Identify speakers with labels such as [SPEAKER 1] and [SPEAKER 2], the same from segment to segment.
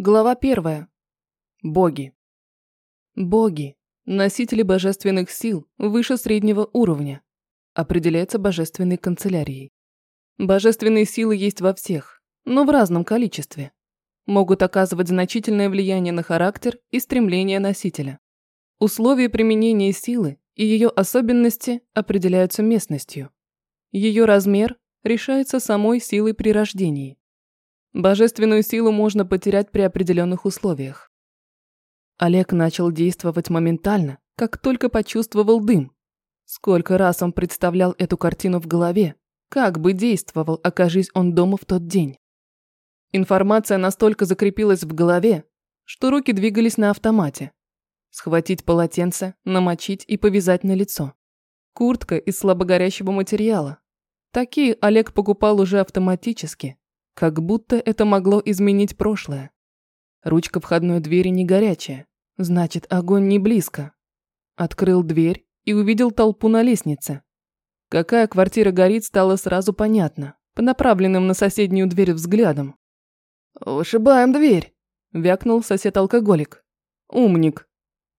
[SPEAKER 1] Глава первая. Боги. Боги – носители божественных сил выше среднего уровня. Определяется божественной канцелярией. Божественные силы есть во всех, но в разном количестве. Могут оказывать значительное влияние на характер и стремление носителя. Условия применения силы и ее особенности определяются местностью. Ее размер решается самой силой при рождении. Божественную силу можно потерять при определенных условиях. Олег начал действовать моментально, как только почувствовал дым. Сколько раз он представлял эту картину в голове, как бы действовал, окажись он дома в тот день. Информация настолько закрепилась в голове, что руки двигались на автомате. Схватить полотенце, намочить и повязать на лицо. Куртка из слабогорящего материала. Такие Олег покупал уже автоматически, как будто это могло изменить прошлое. Ручка входной двери не горячая, значит, огонь не близко. Открыл дверь и увидел толпу на лестнице. Какая квартира горит, стало сразу понятно, по направленным на соседнюю дверь взглядам. «Ушибаем дверь», – вякнул сосед-алкоголик. «Умник».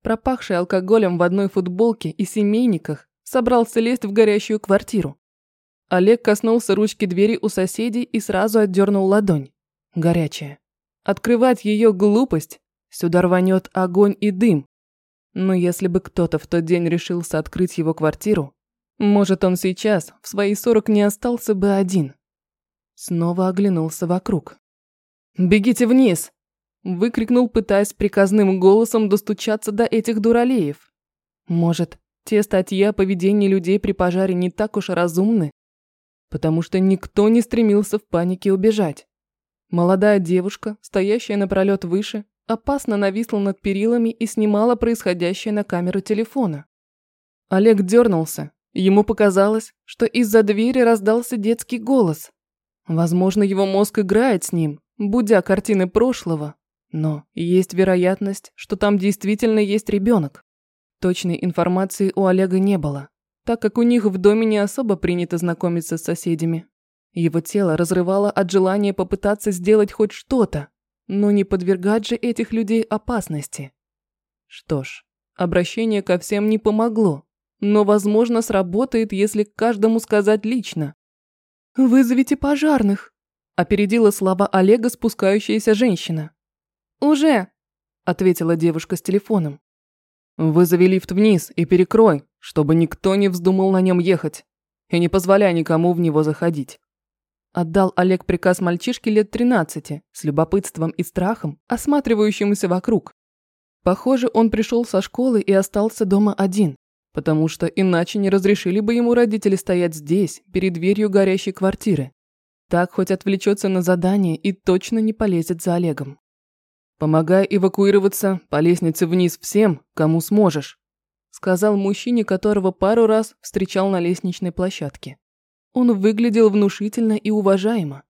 [SPEAKER 1] Пропахший алкоголем в одной футболке и семейниках собрался лезть в горящую квартиру. Олег коснулся ручки двери у соседей и сразу отдернул ладонь. Горячая. Открывать ее глупость. Сюда рванет огонь и дым. Но если бы кто-то в тот день решился открыть его квартиру, может, он сейчас в свои сорок не остался бы один. Снова оглянулся вокруг. «Бегите вниз!» Выкрикнул, пытаясь приказным голосом достучаться до этих дуралеев. Может, те статьи о поведении людей при пожаре не так уж разумны? Потому что никто не стремился в панике убежать. Молодая девушка, стоящая напролет выше, опасно нависла над перилами и снимала происходящее на камеру телефона. Олег дернулся. Ему показалось, что из-за двери раздался детский голос. Возможно, его мозг играет с ним, будя картины прошлого. Но есть вероятность, что там действительно есть ребенок. Точной информации у Олега не было так как у них в доме не особо принято знакомиться с соседями. Его тело разрывало от желания попытаться сделать хоть что-то, но не подвергать же этих людей опасности. Что ж, обращение ко всем не помогло, но, возможно, сработает, если каждому сказать лично. «Вызовите пожарных», – опередила слова Олега спускающаяся женщина. «Уже», – ответила девушка с телефоном. «Вызови лифт вниз и перекрой, чтобы никто не вздумал на нем ехать, и не позволяй никому в него заходить». Отдал Олег приказ мальчишке лет 13, с любопытством и страхом, осматривающемуся вокруг. Похоже, он пришел со школы и остался дома один, потому что иначе не разрешили бы ему родители стоять здесь, перед дверью горящей квартиры. Так хоть отвлечется на задание и точно не полезет за Олегом. Помогай эвакуироваться по лестнице вниз всем, кому сможешь», сказал мужчине, которого пару раз встречал на лестничной площадке. Он выглядел внушительно и уважаемо.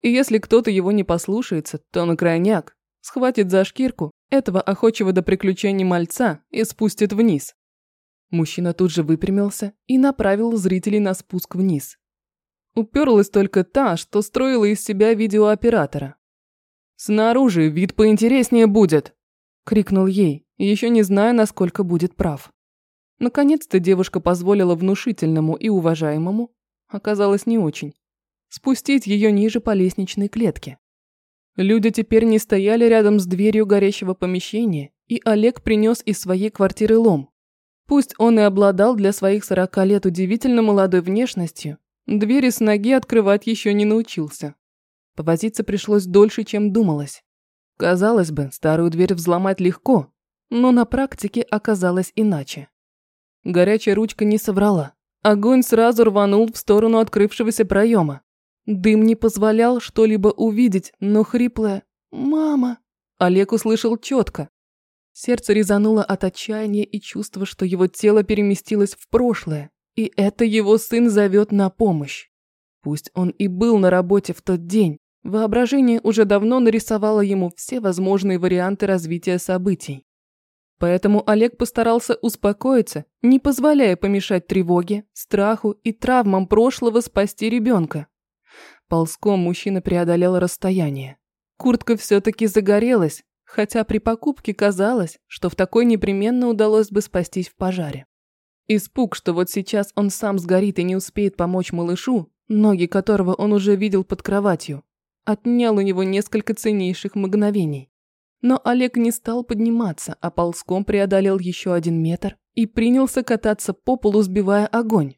[SPEAKER 1] И если кто-то его не послушается, то на крайняк схватит за шкирку этого охочего до приключений мальца и спустит вниз. Мужчина тут же выпрямился и направил зрителей на спуск вниз. Уперлась только та, что строила из себя видеооператора. «Снаружи вид поинтереснее будет!» – крикнул ей, еще не зная, насколько будет прав. Наконец-то девушка позволила внушительному и уважаемому, оказалось не очень, спустить ее ниже по лестничной клетке. Люди теперь не стояли рядом с дверью горящего помещения, и Олег принес из своей квартиры лом. Пусть он и обладал для своих сорока лет удивительно молодой внешностью, двери с ноги открывать еще не научился. Повозиться пришлось дольше, чем думалось. Казалось бы, старую дверь взломать легко, но на практике оказалось иначе. Горячая ручка не соврала. Огонь сразу рванул в сторону открывшегося проема. Дым не позволял что-либо увидеть, но хриплое «Мама!» Олег услышал четко. Сердце резануло от отчаяния и чувства, что его тело переместилось в прошлое, и это его сын зовет на помощь. Пусть он и был на работе в тот день, воображение уже давно нарисовало ему все возможные варианты развития событий. Поэтому Олег постарался успокоиться, не позволяя помешать тревоге, страху и травмам прошлого спасти ребенка. Ползком мужчина преодолел расстояние. Куртка все-таки загорелась, хотя при покупке казалось, что в такой непременно удалось бы спастись в пожаре. Испуг, что вот сейчас он сам сгорит и не успеет помочь малышу, ноги которого он уже видел под кроватью, отнял у него несколько ценнейших мгновений. Но Олег не стал подниматься, а ползком преодолел еще один метр и принялся кататься по полу, сбивая огонь.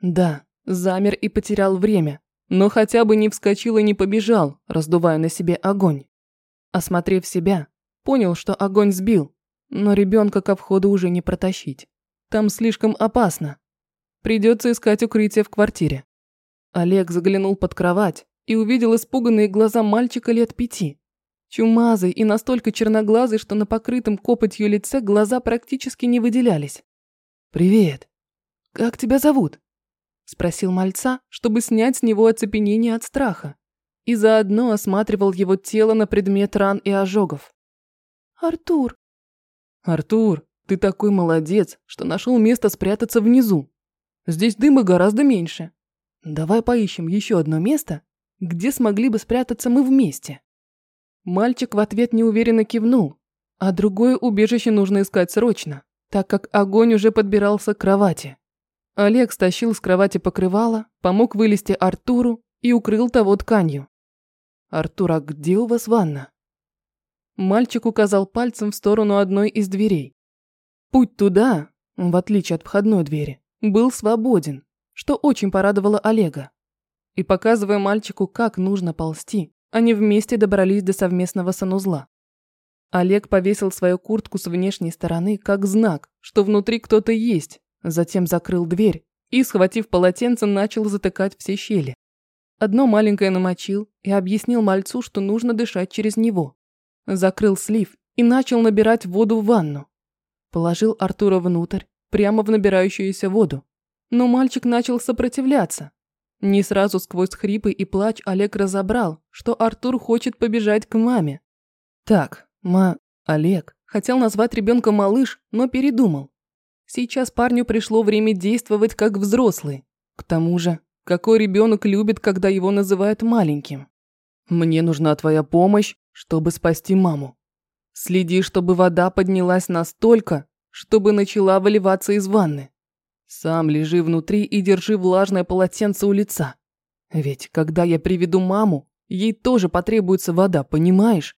[SPEAKER 1] Да, замер и потерял время, но хотя бы не вскочил и не побежал, раздувая на себе огонь. Осмотрев себя, понял, что огонь сбил, но ребенка ко входу уже не протащить. Там слишком опасно. Придется искать укрытие в квартире. Олег заглянул под кровать и увидел испуганные глаза мальчика лет пяти. Чумазый и настолько черноглазый, что на покрытом копотью лице глаза практически не выделялись. «Привет. Как тебя зовут?» Спросил мальца, чтобы снять с него оцепенение от страха. И заодно осматривал его тело на предмет ран и ожогов. «Артур». «Артур, ты такой молодец, что нашел место спрятаться внизу. Здесь дыма гораздо меньше. Давай поищем еще одно место, где смогли бы спрятаться мы вместе». Мальчик в ответ неуверенно кивнул, а другое убежище нужно искать срочно, так как огонь уже подбирался к кровати. Олег стащил с кровати покрывало, помог вылезти Артуру и укрыл того тканью. «Артур, а где у вас ванна?» Мальчик указал пальцем в сторону одной из дверей. Путь туда, в отличие от входной двери, был свободен, что очень порадовало Олега. И показывая мальчику, как нужно ползти, они вместе добрались до совместного санузла. Олег повесил свою куртку с внешней стороны как знак, что внутри кто-то есть, Затем закрыл дверь и, схватив полотенце, начал затыкать все щели. Одно маленькое намочил и объяснил мальцу, что нужно дышать через него. Закрыл слив и начал набирать воду в ванну. Положил Артура внутрь, прямо в набирающуюся воду. Но мальчик начал сопротивляться. Не сразу сквозь хрипы и плач Олег разобрал, что Артур хочет побежать к маме. Так, ма... Олег хотел назвать ребенка малыш, но передумал. Сейчас парню пришло время действовать как взрослый. К тому же, какой ребенок любит, когда его называют маленьким? Мне нужна твоя помощь, чтобы спасти маму. Следи, чтобы вода поднялась настолько, чтобы начала выливаться из ванны. Сам лежи внутри и держи влажное полотенце у лица. Ведь когда я приведу маму, ей тоже потребуется вода, понимаешь?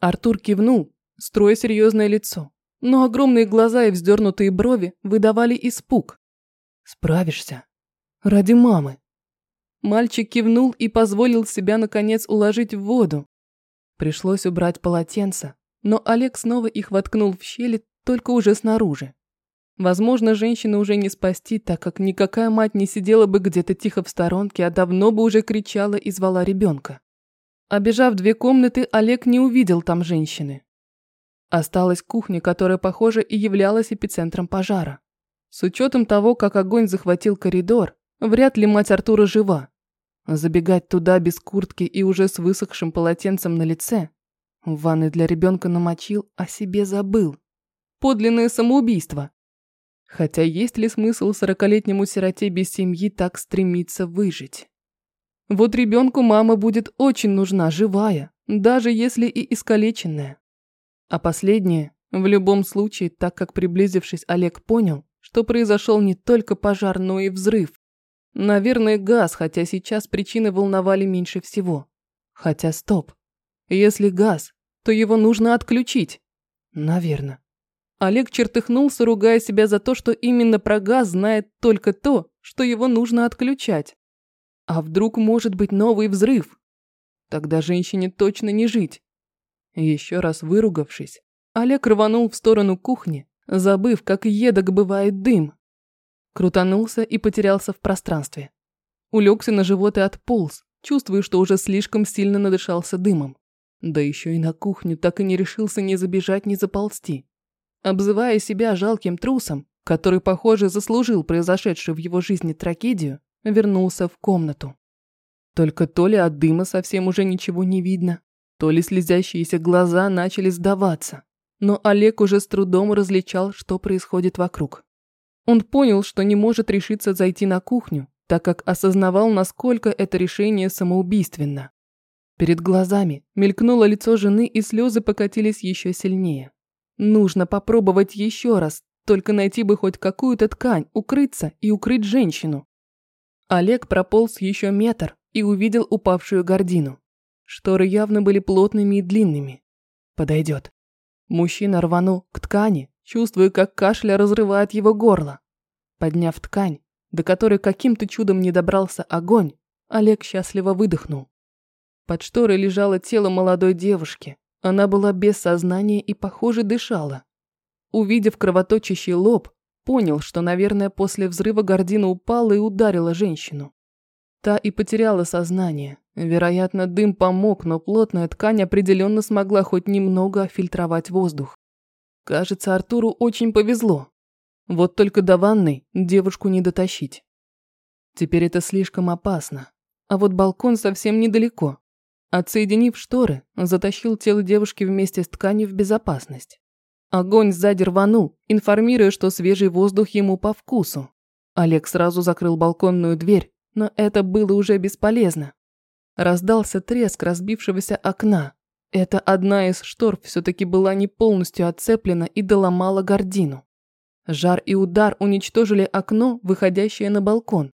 [SPEAKER 1] Артур кивнул, строя серьезное лицо но огромные глаза и вздернутые брови выдавали испуг. «Справишься? Ради мамы». Мальчик кивнул и позволил себя, наконец, уложить в воду. Пришлось убрать полотенце, но Олег снова их воткнул в щели, только уже снаружи. Возможно, женщину уже не спасти, так как никакая мать не сидела бы где-то тихо в сторонке, а давно бы уже кричала и звала ребенка. Обежав две комнаты, Олег не увидел там женщины. Осталась кухня, которая, похоже, и являлась эпицентром пожара. С учетом того, как огонь захватил коридор, вряд ли мать Артура жива. Забегать туда без куртки и уже с высохшим полотенцем на лице. В ванной для ребенка намочил, а себе забыл. Подлинное самоубийство. Хотя есть ли смысл сорокалетнему сироте без семьи так стремиться выжить? Вот ребенку мама будет очень нужна, живая, даже если и искалеченная. А последнее, в любом случае, так как приблизившись, Олег понял, что произошел не только пожар, но и взрыв. Наверное, газ, хотя сейчас причины волновали меньше всего. Хотя стоп. Если газ, то его нужно отключить. Наверное. Олег чертыхнулся, ругая себя за то, что именно про газ знает только то, что его нужно отключать. А вдруг может быть новый взрыв? Тогда женщине точно не жить. Еще раз выругавшись, Олег рванул в сторону кухни, забыв, как едок бывает дым. Крутанулся и потерялся в пространстве. Улегся на живот и отполз, чувствуя, что уже слишком сильно надышался дымом. Да еще и на кухню так и не решился ни забежать, ни заползти. Обзывая себя жалким трусом, который, похоже, заслужил произошедшую в его жизни трагедию, вернулся в комнату. Только то ли от дыма совсем уже ничего не видно, то ли слезящиеся глаза начали сдаваться, но Олег уже с трудом различал, что происходит вокруг. Он понял, что не может решиться зайти на кухню, так как осознавал, насколько это решение самоубийственно. Перед глазами мелькнуло лицо жены, и слезы покатились еще сильнее. Нужно попробовать еще раз, только найти бы хоть какую-то ткань, укрыться и укрыть женщину. Олег прополз еще метр и увидел упавшую гордину. Шторы явно были плотными и длинными. Подойдет. Мужчина рванул к ткани, чувствуя, как кашля разрывает его горло. Подняв ткань, до которой каким-то чудом не добрался огонь, Олег счастливо выдохнул. Под шторой лежало тело молодой девушки. Она была без сознания и, похоже, дышала. Увидев кровоточащий лоб, понял, что, наверное, после взрыва гордина упала и ударила женщину. Та и потеряла сознание. Вероятно, дым помог, но плотная ткань определенно смогла хоть немного фильтровать воздух. Кажется, Артуру очень повезло. Вот только до ванной девушку не дотащить. Теперь это слишком опасно. А вот балкон совсем недалеко. Отсоединив шторы, затащил тело девушки вместе с тканью в безопасность. Огонь сзади рванул, информируя, что свежий воздух ему по вкусу. Олег сразу закрыл балконную дверь, но это было уже бесполезно. Раздался треск разбившегося окна. Это одна из штор все-таки была не полностью отцеплена и доломала гордину. Жар и удар уничтожили окно, выходящее на балкон.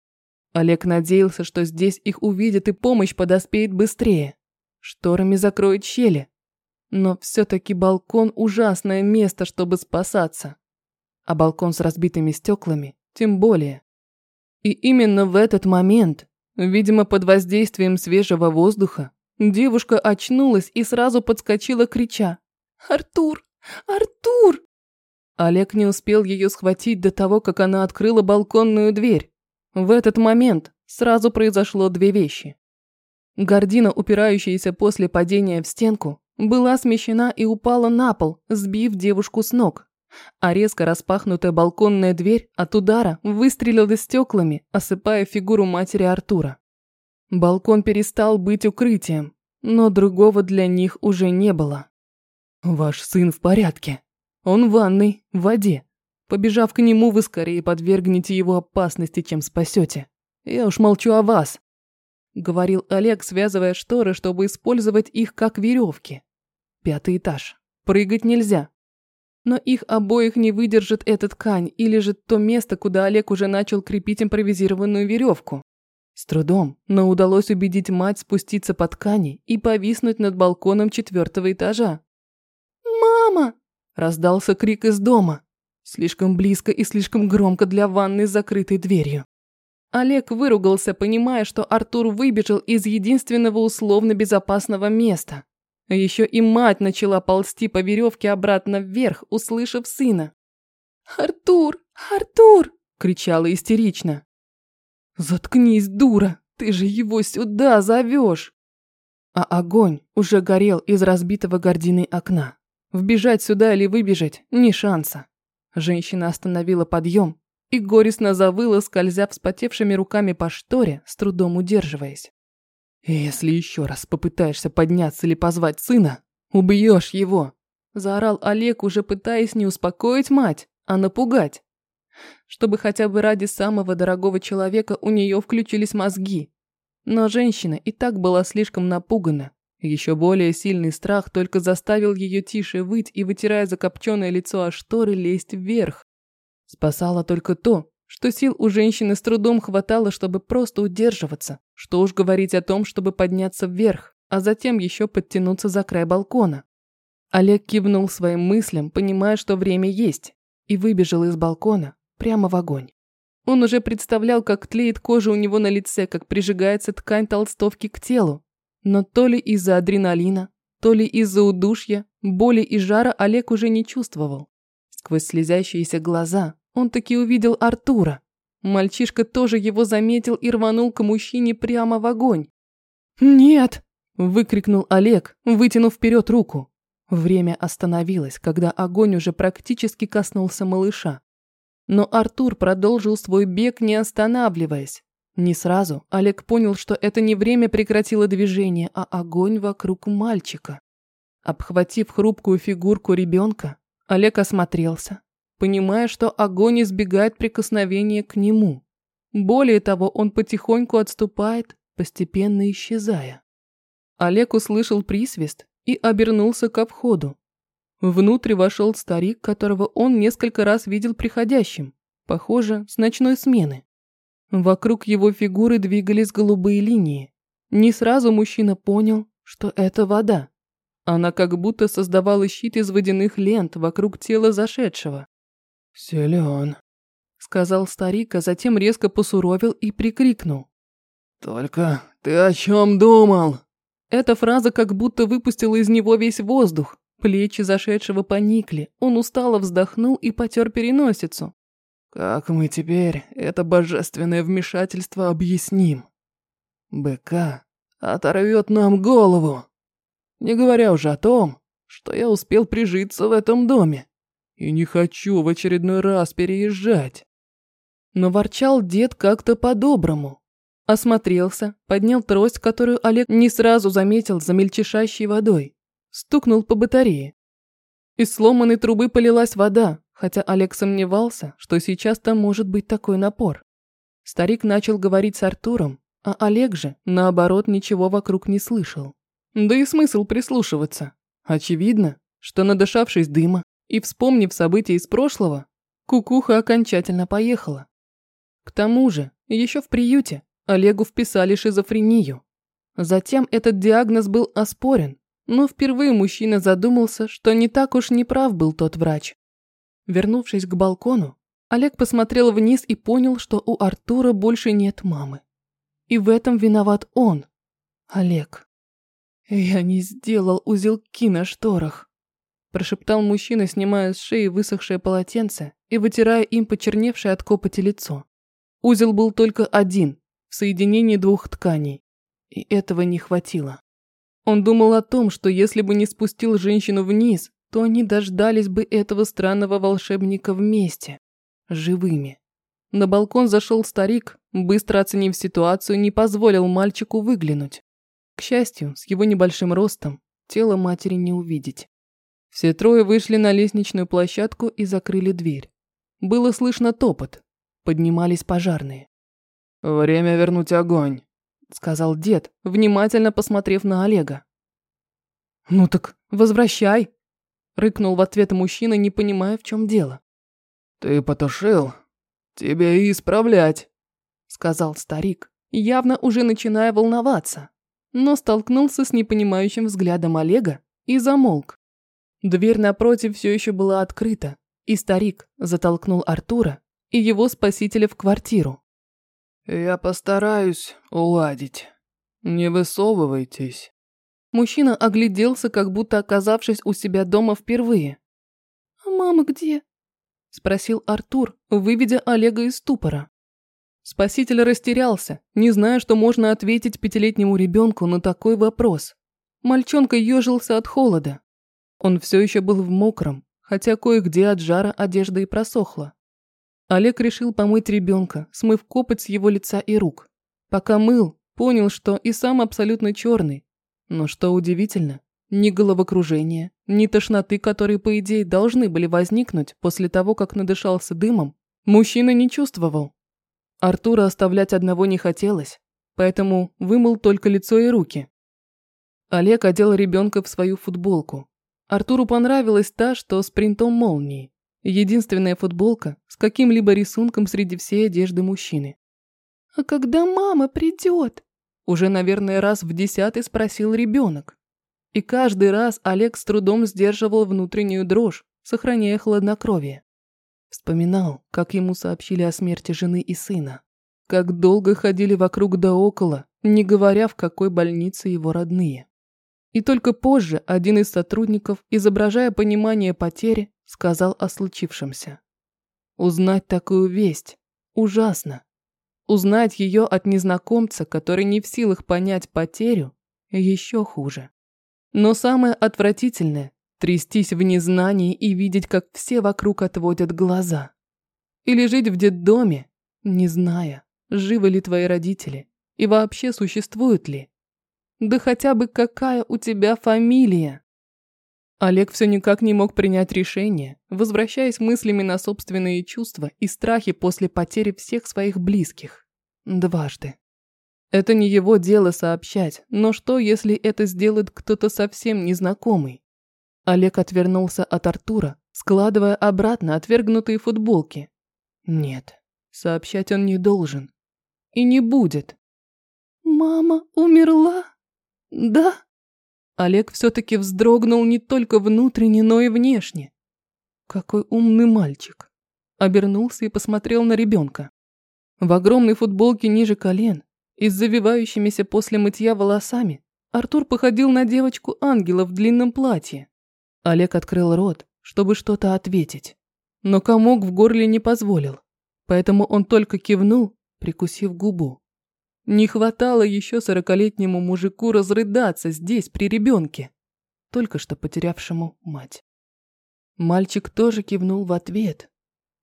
[SPEAKER 1] Олег надеялся, что здесь их увидят и помощь подоспеет быстрее. Шторами закроет щели. Но все-таки балкон – ужасное место, чтобы спасаться. А балкон с разбитыми стеклами тем более. И именно в этот момент, видимо, под воздействием свежего воздуха, девушка очнулась и сразу подскочила, крича «Артур! Артур!» Олег не успел ее схватить до того, как она открыла балконную дверь. В этот момент сразу произошло две вещи. Гордина, упирающаяся после падения в стенку, была смещена и упала на пол, сбив девушку с ног. А резко распахнутая балконная дверь от удара выстрелила стеклами, осыпая фигуру матери Артура. Балкон перестал быть укрытием, но другого для них уже не было. «Ваш сын в порядке», он в ванной, в воде. Побежав к нему, вы скорее подвергнете его опасности, чем спасете. Я уж молчу о вас. Говорил Олег, связывая шторы, чтобы использовать их как веревки. Пятый этаж. Прыгать нельзя. Но их обоих не выдержит эта ткань или же то место, куда Олег уже начал крепить импровизированную веревку. С трудом, но удалось убедить мать спуститься по ткани и повиснуть над балконом четвертого этажа. «Мама!» Раздался крик из дома. Слишком близко и слишком громко для ванны с закрытой дверью. Олег выругался, понимая, что Артур выбежал из единственного условно безопасного места. Еще и мать начала ползти по веревке обратно вверх, услышав сына. «Артур! Артур!» – кричала истерично. «Заткнись, дура! Ты же его сюда зовешь!» А огонь уже горел из разбитого гординой окна. Вбежать сюда или выбежать – ни шанса. Женщина остановила подъем и горестно завыла, скользя вспотевшими руками по шторе, с трудом удерживаясь. «Если еще раз попытаешься подняться или позвать сына, убьешь его!» Заорал Олег, уже пытаясь не успокоить мать, а напугать. Чтобы хотя бы ради самого дорогого человека у нее включились мозги. Но женщина и так была слишком напугана, еще более сильный страх только заставил ее тише выть и, вытирая закопченное лицо о шторы, лезть вверх. Спасало только то, что сил у женщины с трудом хватало, чтобы просто удерживаться, что уж говорить о том, чтобы подняться вверх, а затем еще подтянуться за край балкона. Олег кивнул своим мыслям, понимая, что время есть, и выбежал из балкона прямо в огонь. Он уже представлял, как тлеет кожа у него на лице, как прижигается ткань толстовки к телу, но то ли из-за адреналина, то ли из-за удушья, боли и жара Олег уже не чувствовал. Сквозь слезящиеся глаза он таки увидел Артура. Мальчишка тоже его заметил и рванул к мужчине прямо в огонь. «Нет!» – выкрикнул Олег, вытянув вперед руку. Время остановилось, когда огонь уже практически коснулся малыша. Но Артур продолжил свой бег, не останавливаясь. Не сразу Олег понял, что это не время прекратило движение, а огонь вокруг мальчика. Обхватив хрупкую фигурку ребенка, Олег осмотрелся, понимая, что огонь избегает прикосновения к нему. Более того, он потихоньку отступает, постепенно исчезая. Олег услышал присвист и обернулся к входу. Внутрь вошел старик, которого он несколько раз видел приходящим, похоже, с ночной смены. Вокруг его фигуры двигались голубые линии. Не сразу мужчина понял, что это вода. Она как будто создавала щит из водяных лент вокруг тела зашедшего.
[SPEAKER 2] «Силен», —
[SPEAKER 1] сказал старик, а затем резко посуровил и прикрикнул.
[SPEAKER 2] «Только ты о чем думал?»
[SPEAKER 1] Эта фраза как будто выпустила из него весь воздух. Плечи зашедшего поникли, он устало вздохнул и потер переносицу.
[SPEAKER 2] «Как мы теперь это божественное вмешательство объясним? БК оторвет нам голову. Не говоря уже о том, что я успел прижиться в этом доме и не хочу в очередной раз переезжать».
[SPEAKER 1] Но ворчал дед как-то по-доброму. Осмотрелся, поднял трость, которую Олег не сразу заметил за мельчешащей водой. Стукнул по батарее. Из сломанной трубы полилась вода, хотя Олег сомневался, что сейчас там может быть такой напор. Старик начал говорить с Артуром, а Олег же, наоборот, ничего вокруг не слышал. Да и смысл прислушиваться. Очевидно, что надышавшись дыма и вспомнив события из прошлого, кукуха окончательно поехала. К тому же, еще в приюте Олегу вписали шизофрению. Затем этот диагноз был оспорен, но впервые мужчина задумался, что не так уж неправ был тот врач. Вернувшись к балкону, Олег посмотрел вниз и понял, что у Артура больше нет мамы. И в этом виноват он, Олег. «Я не сделал узелки на шторах», – прошептал мужчина, снимая с шеи высохшее полотенце и вытирая им почерневшее от копоти лицо. Узел был только один, в соединении двух тканей, и этого не хватило. Он думал о том, что если бы не спустил женщину вниз, то они дождались бы этого странного волшебника вместе, живыми. На балкон зашел старик, быстро оценив ситуацию, не позволил мальчику выглянуть. К счастью, с его небольшим ростом тело матери не увидеть. Все трое вышли на лестничную площадку и закрыли дверь. Было слышно топот. Поднимались пожарные.
[SPEAKER 2] «Время вернуть огонь», –
[SPEAKER 1] сказал дед, внимательно посмотрев на Олега. «Ну так возвращай», – рыкнул в ответ мужчина, не понимая, в чем дело.
[SPEAKER 2] «Ты потушил? Тебе и исправлять», – сказал
[SPEAKER 1] старик, явно уже начиная волноваться, но столкнулся с непонимающим взглядом Олега и замолк. Дверь напротив все еще была открыта, и старик затолкнул Артура и его спасителя в квартиру.
[SPEAKER 2] «Я постараюсь уладить. Не высовывайтесь».
[SPEAKER 1] Мужчина огляделся, как будто оказавшись у себя дома впервые. «А мама где?» – спросил Артур, выведя Олега из ступора. Спаситель растерялся, не зная, что можно ответить пятилетнему ребенку на такой вопрос. Мальчонка ежился от холода. Он все еще был в мокром, хотя кое-где от жара одежда и просохла. Олег решил помыть ребенка, смыв копоть с его лица и рук. Пока мыл, понял, что и сам абсолютно черный. Но что удивительно, ни головокружения, ни тошноты, которые, по идее, должны были возникнуть после того, как надышался дымом, мужчина не чувствовал. Артура оставлять одного не хотелось, поэтому вымыл только лицо и руки. Олег одел ребенка в свою футболку. Артуру понравилась та, что с принтом молнии. Единственная футболка с каким-либо рисунком среди всей одежды мужчины. «А когда мама придет?» Уже, наверное, раз в десятый спросил ребенок. И каждый раз Олег с трудом сдерживал внутреннюю дрожь, сохраняя хладнокровие. Вспоминал, как ему сообщили о смерти жены и сына. Как долго ходили вокруг да около, не говоря, в какой больнице его родные. И только позже один из сотрудников, изображая понимание потери, сказал о случившемся. Узнать такую весть ужасно. Узнать ее от незнакомца, который не в силах понять потерю, еще хуже. Но самое отвратительное – трястись в незнании и видеть, как все вокруг отводят глаза. Или жить в детдоме, не зная, живы ли твои родители и вообще существуют ли. Да хотя бы какая у тебя фамилия. Олег все никак не мог принять решение, возвращаясь мыслями на собственные чувства и страхи после потери всех своих близких. Дважды. Это не его дело сообщать, но что, если это сделает кто-то совсем незнакомый? Олег отвернулся от Артура, складывая обратно отвергнутые футболки. Нет, сообщать он не должен. И не будет. «Мама умерла? Да?» Олег все-таки вздрогнул не только внутренне, но и внешне. Какой умный мальчик. Обернулся и посмотрел на ребенка. В огромной футболке ниже колен и с завивающимися после мытья волосами Артур походил на девочку-ангела в длинном платье. Олег открыл рот, чтобы что-то ответить, но комок в горле не позволил, поэтому он только кивнул, прикусив губу. Не хватало еще сорокалетнему мужику разрыдаться здесь, при ребенке, только что потерявшему мать. Мальчик тоже кивнул в ответ,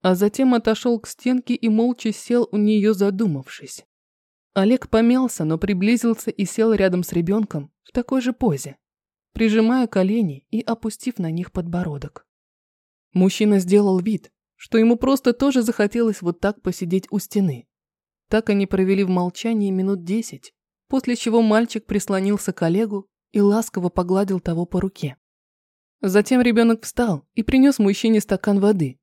[SPEAKER 1] а затем отошел к стенке и молча сел у нее, задумавшись. Олег помялся, но приблизился и сел рядом с ребенком в такой же позе, прижимая колени и опустив на них подбородок. Мужчина сделал вид, что ему просто тоже захотелось вот так посидеть у стены. Так они провели в молчании минут десять, после чего мальчик прислонился к Олегу и ласково погладил того по руке. Затем ребенок встал и принес мужчине стакан воды.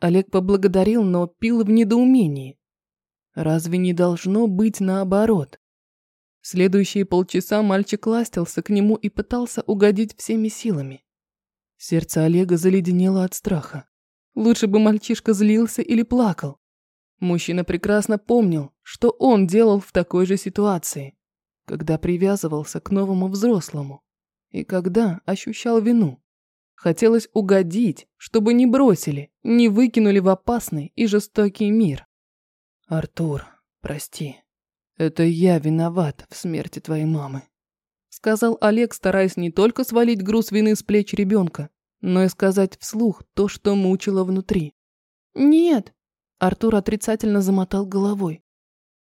[SPEAKER 1] Олег поблагодарил, но пил в недоумении. Разве не должно быть наоборот? Следующие полчаса мальчик ластился к нему и пытался угодить всеми силами. Сердце Олега заледенело от страха. Лучше бы мальчишка злился или плакал. Мужчина прекрасно помнил, что он делал в такой же ситуации, когда привязывался к новому взрослому и когда ощущал вину. Хотелось угодить, чтобы не бросили, не выкинули в опасный и жестокий мир. «Артур, прости. Это я виноват в смерти твоей мамы», сказал Олег, стараясь не только свалить груз вины с плеч ребенка, но и сказать вслух то, что мучило внутри. «Нет, Артур отрицательно замотал головой.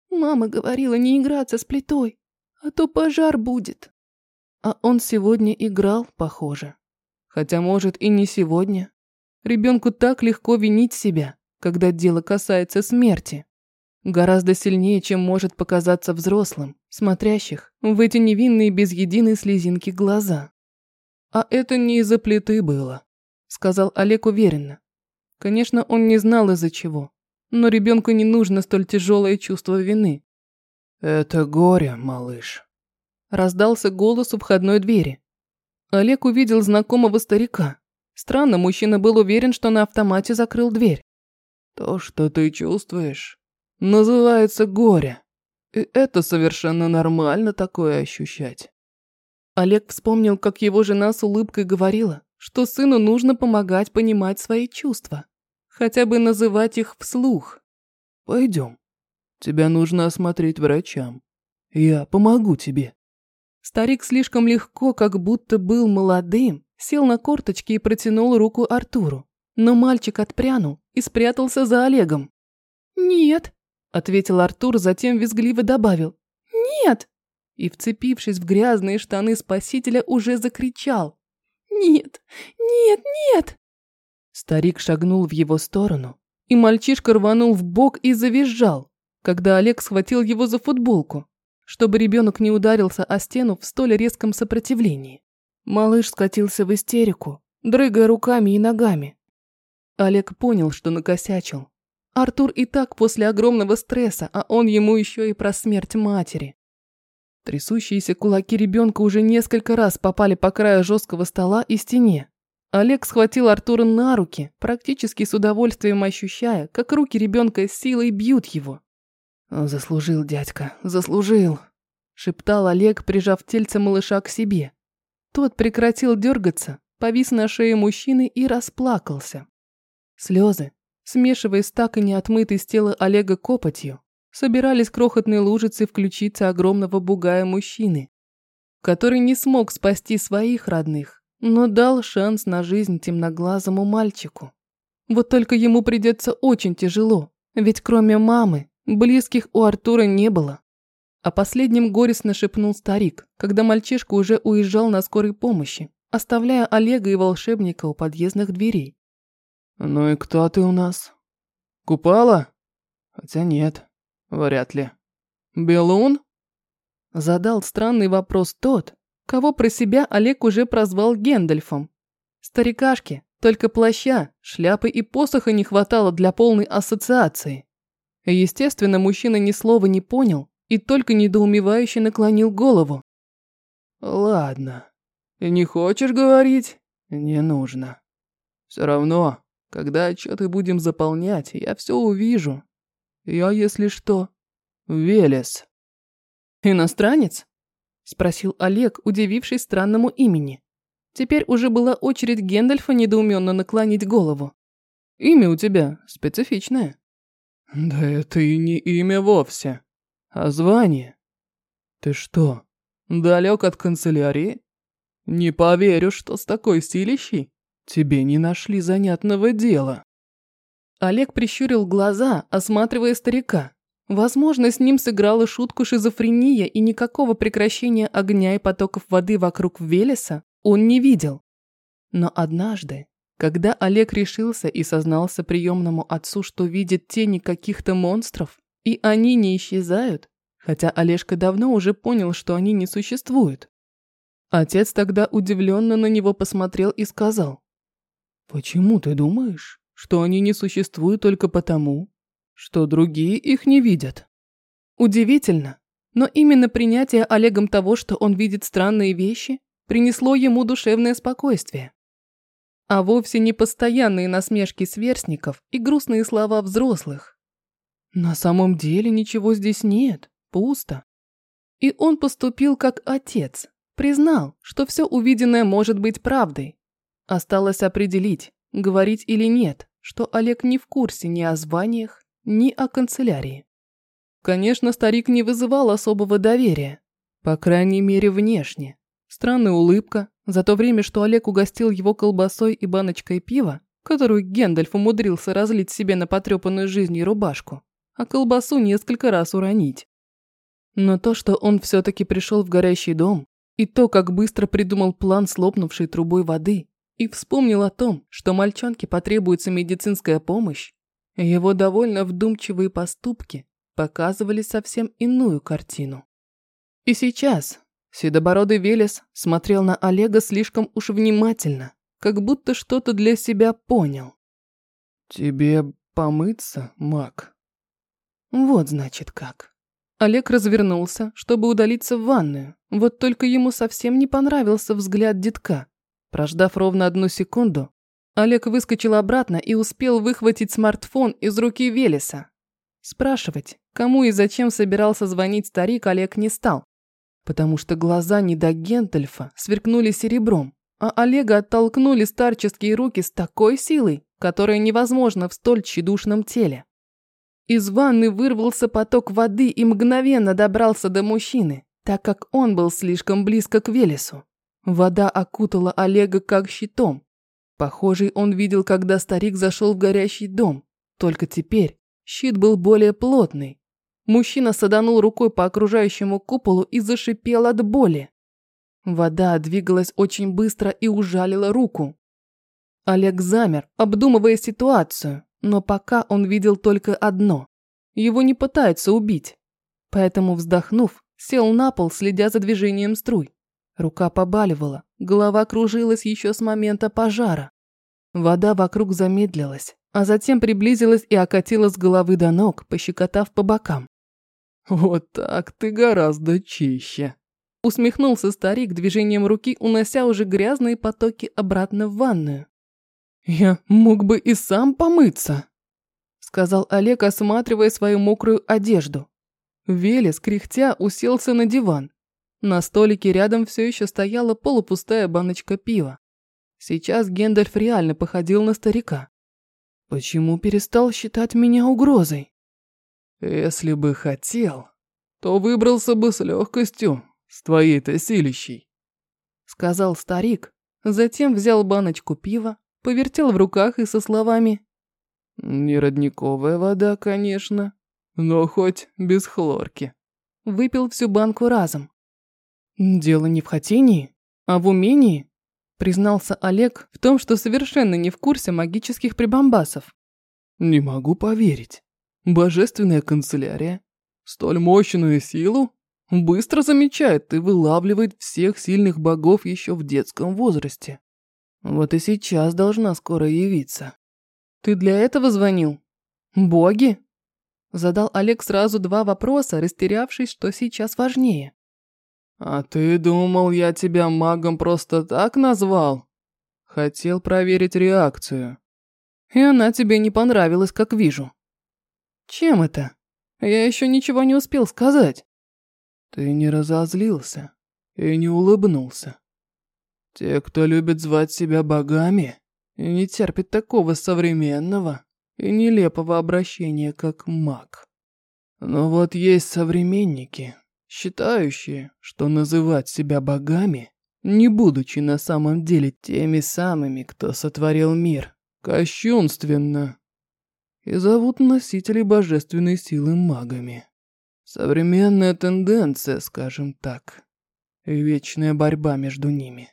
[SPEAKER 1] «Мама говорила не играться с плитой, а то пожар будет». А он сегодня играл, похоже. Хотя, может, и не сегодня. Ребенку так легко винить себя, когда дело касается смерти. Гораздо сильнее, чем может показаться взрослым, смотрящих в эти невинные без единой слезинки глаза. «А это не из-за плиты было», — сказал Олег уверенно. Конечно, он не знал из-за чего, но ребенку не нужно столь тяжелое чувство вины.
[SPEAKER 2] «Это горе, малыш», – раздался голос у входной двери.
[SPEAKER 1] Олег увидел знакомого старика. Странно, мужчина был уверен, что на автомате закрыл дверь.
[SPEAKER 2] «То, что ты чувствуешь, называется горе. И это совершенно нормально такое ощущать».
[SPEAKER 1] Олег вспомнил, как его жена с улыбкой говорила, что сыну нужно помогать понимать свои чувства. Хотя бы называть их вслух.
[SPEAKER 2] Пойдем. Тебя нужно осмотреть врачам. Я помогу тебе.
[SPEAKER 1] Старик слишком легко, как будто был молодым, сел на корточки и протянул руку Артуру. Но мальчик отпрянул и спрятался за Олегом. «Нет», — ответил Артур, затем визгливо добавил. «Нет!» И, вцепившись в грязные штаны спасителя, уже закричал. «Нет! Нет! Нет!» Старик шагнул в его сторону, и мальчишка рванул в бок и завизжал, когда Олег схватил его за футболку, чтобы ребенок не ударился о стену в столь резком сопротивлении. Малыш скатился в истерику, дрыгая руками и ногами. Олег понял, что накосячил. Артур и так после огромного стресса, а он ему еще и про смерть матери. Трясущиеся кулаки ребенка уже несколько раз попали по краю жесткого стола и стене, Олег схватил Артура на руки, практически с удовольствием ощущая, как руки ребенка с силой бьют его. «Заслужил, дядька, заслужил», – шептал Олег, прижав тельце малыша к себе. Тот прекратил дергаться, повис на шее мужчины и расплакался. Слезы, смешиваясь так и не отмытой с тела Олега копотью, собирались крохотной лужицей в ключице огромного бугая мужчины, который не смог спасти своих родных, но дал шанс на жизнь темноглазому мальчику. Вот только ему придется очень тяжело, ведь кроме мамы, близких у Артура не было. А последним горестно шепнул старик, когда мальчишка уже уезжал на скорой помощи, оставляя Олега и волшебника у подъездных дверей.
[SPEAKER 2] «Ну и кто ты у нас? Купала? Хотя нет, вряд ли. Белун?»
[SPEAKER 1] Задал странный вопрос тот, кого про себя Олег уже прозвал Гендальфом. Старикашки, только плаща, шляпы и посоха не хватало для полной ассоциации. Естественно, мужчина ни слова не понял и только недоумевающе наклонил голову.
[SPEAKER 2] «Ладно. Не хочешь говорить? Не нужно. Все равно, когда отчеты будем заполнять, я все увижу. Я, если что, Велес».
[SPEAKER 1] «Иностранец?» – спросил Олег, удивившись странному имени. Теперь уже была очередь Гендальфа недоуменно наклонить голову. «Имя у тебя специфичное».
[SPEAKER 2] «Да это и не имя вовсе, а звание. Ты что, далек от канцелярии? Не поверю, что с такой силищей тебе не нашли занятного дела».
[SPEAKER 1] Олег прищурил глаза, осматривая старика. Возможно, с ним сыграла шутку шизофрения и никакого прекращения огня и потоков воды вокруг Велеса он не видел. Но однажды, когда Олег решился и сознался приемному отцу, что видит тени каких-то монстров, и они не исчезают, хотя Олежка давно уже понял, что они не существуют. Отец тогда удивленно на него посмотрел и сказал, «Почему ты думаешь, что они не существуют только потому, что другие их не видят?» Удивительно, но именно принятие Олегом того, что он видит странные вещи, принесло ему душевное спокойствие. А вовсе не постоянные насмешки сверстников и грустные слова взрослых. На самом деле ничего здесь нет, пусто. И он поступил как отец, признал, что все увиденное может быть правдой. Осталось определить, говорить или нет, что Олег не в курсе ни о званиях, ни о канцелярии. Конечно, старик не вызывал особого доверия, по крайней мере внешне. Странная улыбка. За то время, что Олег угостил его колбасой и баночкой пива, которую Гендальф умудрился разлить себе на потрепанную жизнью рубашку, а колбасу несколько раз уронить. Но то, что он все-таки пришел в горящий дом, и то, как быстро придумал план с лопнувшей трубой воды, и вспомнил о том, что мальчонке потребуется медицинская помощь, его довольно вдумчивые поступки показывали совсем иную картину. И сейчас, Седобородый Велес смотрел на Олега слишком уж внимательно, как будто что-то для себя понял.
[SPEAKER 2] «Тебе помыться, маг?»
[SPEAKER 1] Вот значит как. Олег развернулся, чтобы удалиться в ванную, вот только ему совсем не понравился взгляд детка. Прождав ровно одну секунду, Олег выскочил обратно и успел выхватить смартфон из руки Велеса. Спрашивать, кому и зачем собирался звонить старик, Олег не стал потому что глаза не до Гентельфа сверкнули серебром, а Олега оттолкнули старческие руки с такой силой, которая невозможна в столь тщедушном теле. Из ванны вырвался поток воды и мгновенно добрался до мужчины, так как он был слишком близко к Велесу. Вода окутала Олега как щитом. Похожий он видел, когда старик зашел в горящий дом, только теперь щит был более плотный, Мужчина саданул рукой по окружающему куполу и зашипел от боли. Вода двигалась очень быстро и ужалила руку. Олег замер, обдумывая ситуацию, но пока он видел только одно. Его не пытаются убить. Поэтому, вздохнув, сел на пол, следя за движением струй. Рука побаливала, голова кружилась еще с момента пожара. Вода вокруг замедлилась, а затем приблизилась и окатила с головы до ног, пощекотав по бокам.
[SPEAKER 2] «Вот так ты гораздо чище», –
[SPEAKER 1] усмехнулся старик движением руки, унося уже грязные потоки обратно в ванную. «Я мог бы и сам помыться», – сказал Олег, осматривая свою мокрую одежду. Велес, кряхтя, уселся на диван. На столике рядом все еще стояла полупустая баночка пива. Сейчас Гендальф реально походил на старика. «Почему перестал считать меня угрозой?»
[SPEAKER 2] Если бы хотел, то выбрался бы с легкостью, с твоей-то силищей.
[SPEAKER 1] Сказал старик, затем взял баночку пива, повертел в руках и со словами
[SPEAKER 2] «Не родниковая вода, конечно, но хоть без хлорки».
[SPEAKER 1] Выпил всю банку разом. «Дело не в хотении, а в умении», признался Олег в том, что совершенно не в курсе магических прибамбасов.
[SPEAKER 2] «Не могу поверить. Божественная канцелярия? Столь мощную силу? Быстро замечает и вылавливает всех сильных богов еще в детском возрасте. Вот и сейчас должна скоро явиться.
[SPEAKER 1] Ты для этого звонил? Боги? Задал Олег сразу два вопроса, растерявшись, что сейчас важнее.
[SPEAKER 2] А ты думал, я тебя магом просто так назвал? Хотел проверить реакцию.
[SPEAKER 1] И она тебе не понравилась, как вижу. Чем это? Я еще ничего не успел сказать.
[SPEAKER 2] Ты не разозлился и не улыбнулся. Те, кто любит звать себя богами, и не терпит такого современного и нелепого обращения, как маг. Но вот есть современники, считающие, что называть себя богами, не будучи на самом деле теми самыми, кто сотворил мир, кощунственно, и зовут носителей божественной силы магами. Современная тенденция, скажем так. Вечная борьба между ними.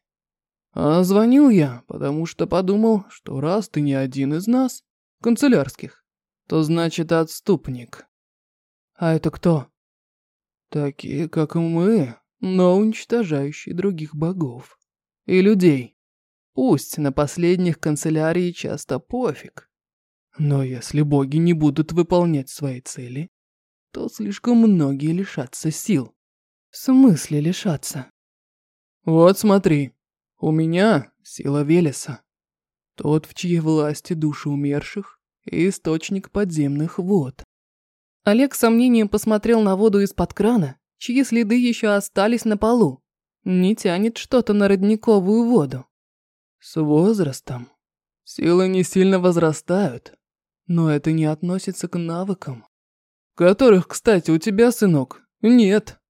[SPEAKER 2] А звонил я, потому что подумал, что раз ты не один из нас, канцелярских, то значит отступник.
[SPEAKER 1] А это кто?
[SPEAKER 2] Такие, как мы, но уничтожающие других богов. И людей. Пусть на последних канцелярии часто пофиг. Но если боги не будут выполнять свои цели, то слишком многие лишатся сил.
[SPEAKER 1] В смысле лишаться?
[SPEAKER 2] Вот смотри, у меня сила Велеса. Тот, в чьей власти души умерших и источник подземных вод.
[SPEAKER 1] Олег с сомнением посмотрел на воду из-под крана, чьи следы еще остались на полу. Не тянет что-то на родниковую воду.
[SPEAKER 2] С возрастом силы не сильно возрастают, но это не относится к навыкам. Которых, кстати, у тебя, сынок, нет.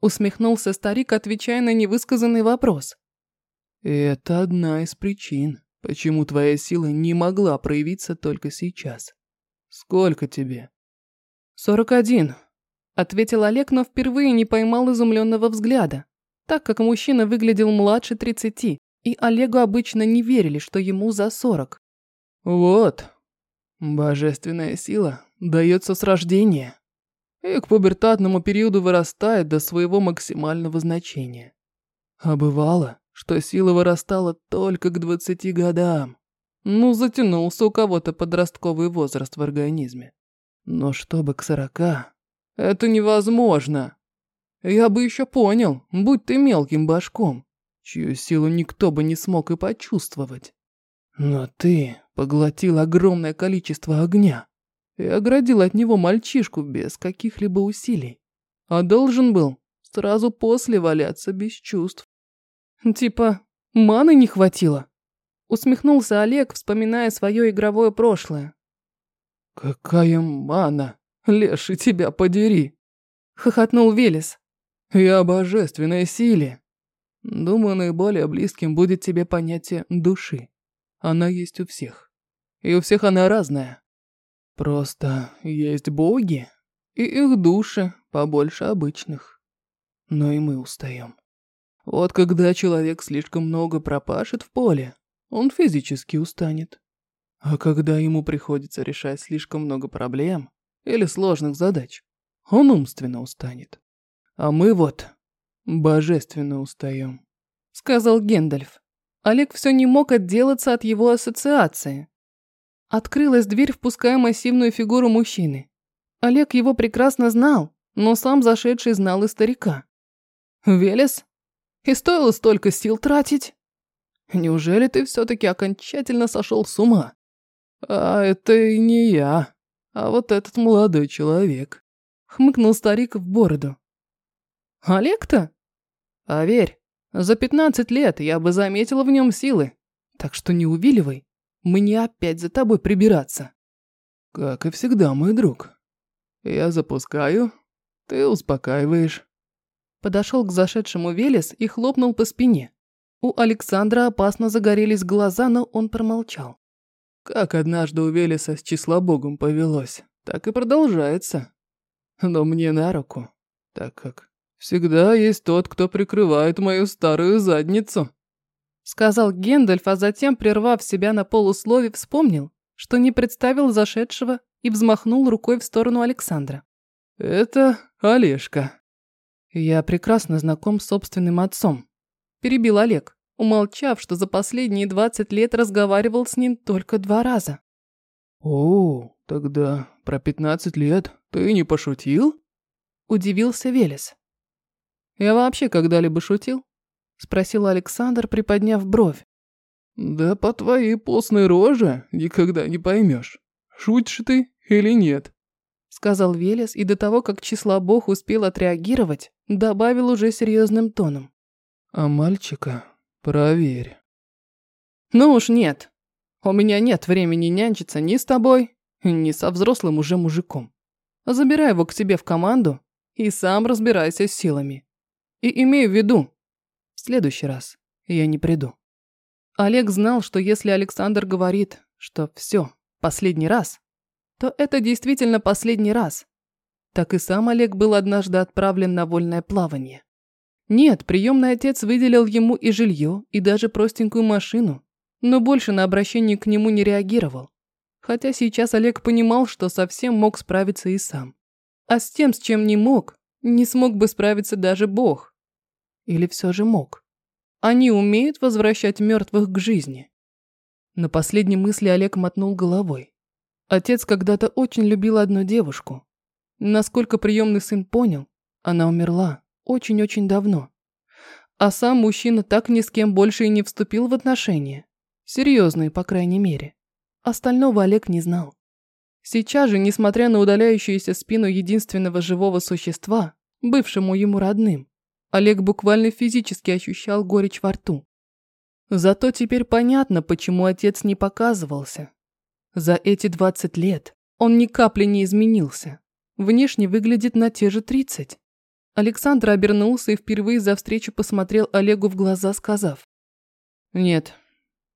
[SPEAKER 1] Усмехнулся старик, отвечая на невысказанный вопрос.
[SPEAKER 2] Это одна из причин, почему твоя сила не могла проявиться только сейчас. Сколько тебе?
[SPEAKER 1] Сорок один. Ответил Олег, но впервые не поймал изумленного взгляда, так как мужчина выглядел младше тридцати, и Олегу обычно не верили, что ему за сорок.
[SPEAKER 2] Вот. Божественная сила дается с рождения и к пубертатному периоду вырастает до своего максимального значения. А бывало, что сила вырастала только к 20 годам. Ну, затянулся у кого-то подростковый возраст в организме. Но чтобы к 40, это невозможно. Я бы еще понял, будь ты мелким башком, чью силу никто бы не смог и почувствовать. Но ты поглотил огромное количество огня и оградил от него мальчишку без каких-либо усилий. А должен был сразу после валяться без чувств.
[SPEAKER 1] Типа, маны не хватило. Усмехнулся Олег, вспоминая свое игровое прошлое.
[SPEAKER 2] «Какая мана! Леший, тебя подери!»
[SPEAKER 1] Хохотнул Велес.
[SPEAKER 2] «Я о божественной силе. Думаю, наиболее близким будет тебе понятие души. Она есть у всех. И у всех она разная. Просто есть боги, и их души побольше обычных. Но и мы устаем. Вот когда человек слишком много пропашет в поле, он физически устанет. А когда ему приходится решать слишком много проблем или сложных задач, он умственно устанет. А мы вот божественно устаем.
[SPEAKER 1] Сказал Гендальф. Олег все не мог отделаться от его ассоциации. Открылась дверь, впуская массивную фигуру мужчины. Олег его прекрасно знал, но сам зашедший знал и старика. «Велес? И стоило столько сил тратить? Неужели ты все-таки окончательно сошел с ума?»
[SPEAKER 2] «А это и не я, а вот этот молодой человек», —
[SPEAKER 1] хмыкнул старик в бороду. «Олег-то? Поверь, за пятнадцать лет я бы заметила в нем силы, так что не увиливай мне опять за тобой прибираться.
[SPEAKER 2] Как и всегда, мой друг. Я запускаю, ты успокаиваешь.
[SPEAKER 1] Подошел к зашедшему Велес и хлопнул по спине. У Александра опасно загорелись глаза, но он промолчал.
[SPEAKER 2] Как однажды у Велеса с числобогом повелось, так и продолжается. Но мне на руку, так как всегда есть тот, кто прикрывает мою старую задницу
[SPEAKER 1] сказал Гендальф, а затем, прервав себя на полуслове, вспомнил, что не представил зашедшего и взмахнул рукой в сторону Александра.
[SPEAKER 2] «Это Олежка».
[SPEAKER 1] Я прекрасно знаком с собственным отцом. Перебил Олег, умолчав, что за последние 20 лет разговаривал с ним только два раза.
[SPEAKER 2] О, тогда про 15 лет ты не пошутил?
[SPEAKER 1] Удивился Велес. Я вообще когда-либо шутил? Спросил Александр, приподняв бровь.
[SPEAKER 2] Да по твоей постной роже никогда не поймешь, шутишь ты или нет.
[SPEAKER 1] Сказал Велес, и до того, как числа Бог успел отреагировать, добавил уже серьезным тоном.
[SPEAKER 2] А мальчика проверь.
[SPEAKER 1] Ну уж нет. У меня нет времени нянчиться ни с тобой, ни со взрослым уже мужиком. Забирай его к себе в команду и сам разбирайся с силами. И имей в виду, в следующий раз я не приду. Олег знал, что если Александр говорит, что все, последний раз, то это действительно последний раз. Так и сам Олег был однажды отправлен на вольное плавание. Нет, приемный отец выделил ему и жилье, и даже простенькую машину, но больше на обращение к нему не реагировал. Хотя сейчас Олег понимал, что совсем мог справиться и сам. А с тем, с чем не мог, не смог бы справиться даже Бог. Или все же мог. Они умеют возвращать мертвых к жизни. На последней мысли Олег мотнул головой. Отец когда-то очень любил одну девушку. Насколько приемный сын понял, она умерла очень-очень давно. А сам мужчина так ни с кем больше и не вступил в отношения. Серьезные, по крайней мере. Остального Олег не знал. Сейчас же, несмотря на удаляющуюся спину единственного живого существа, бывшему ему родным, Олег буквально физически ощущал горечь во рту. Зато теперь понятно, почему отец не показывался. За эти 20 лет он ни капли не изменился. Внешне выглядит на те же 30. Александр обернулся и впервые за встречу посмотрел Олегу в глаза, сказав. «Нет,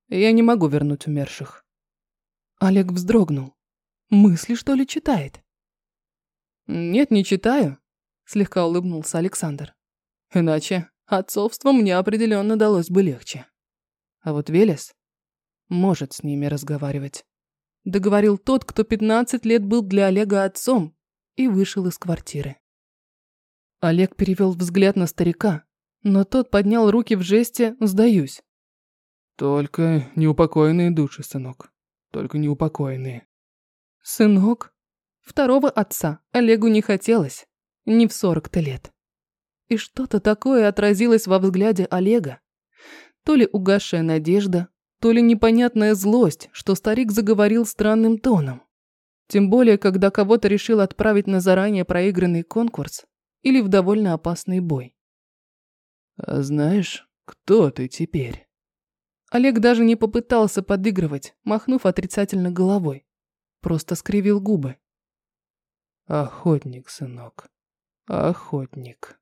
[SPEAKER 1] я не могу вернуть умерших». Олег вздрогнул. Мысли, что ли, читает? «Нет, не читаю», – слегка улыбнулся Александр. Иначе отцовство мне определенно далось бы легче. А вот Велес может с ними разговаривать. Договорил тот, кто 15 лет был для Олега отцом и вышел из квартиры. Олег перевел взгляд на старика, но тот поднял руки в жесте «сдаюсь».
[SPEAKER 2] Только неупокоенные души, сынок. Только неупокоенные.
[SPEAKER 1] Сынок? Второго отца Олегу не хотелось. Не в сорок-то лет. И что-то такое отразилось во взгляде Олега. То ли угасшая надежда, то ли непонятная злость, что старик заговорил странным тоном. Тем более, когда кого-то решил отправить на заранее проигранный конкурс или в довольно опасный бой.
[SPEAKER 2] «А знаешь, кто ты теперь?»
[SPEAKER 1] Олег даже не попытался подыгрывать, махнув отрицательно головой. Просто скривил губы.
[SPEAKER 2] «Охотник, сынок, охотник».